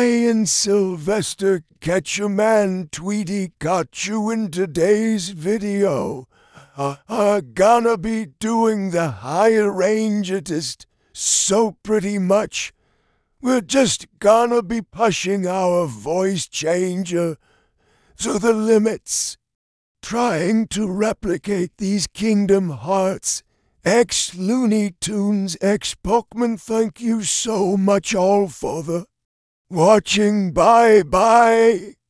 Ryan Sylvester Ketchuman Tweety got you in today's video. Uh, are gonna be doing the higher range artist, so pretty much. We're just gonna be pushing our voice changer to the limits, trying to replicate these Kingdom Hearts Ex Looney Tunes ex Pokemon. Thank you so much all for the watching. Bye bye.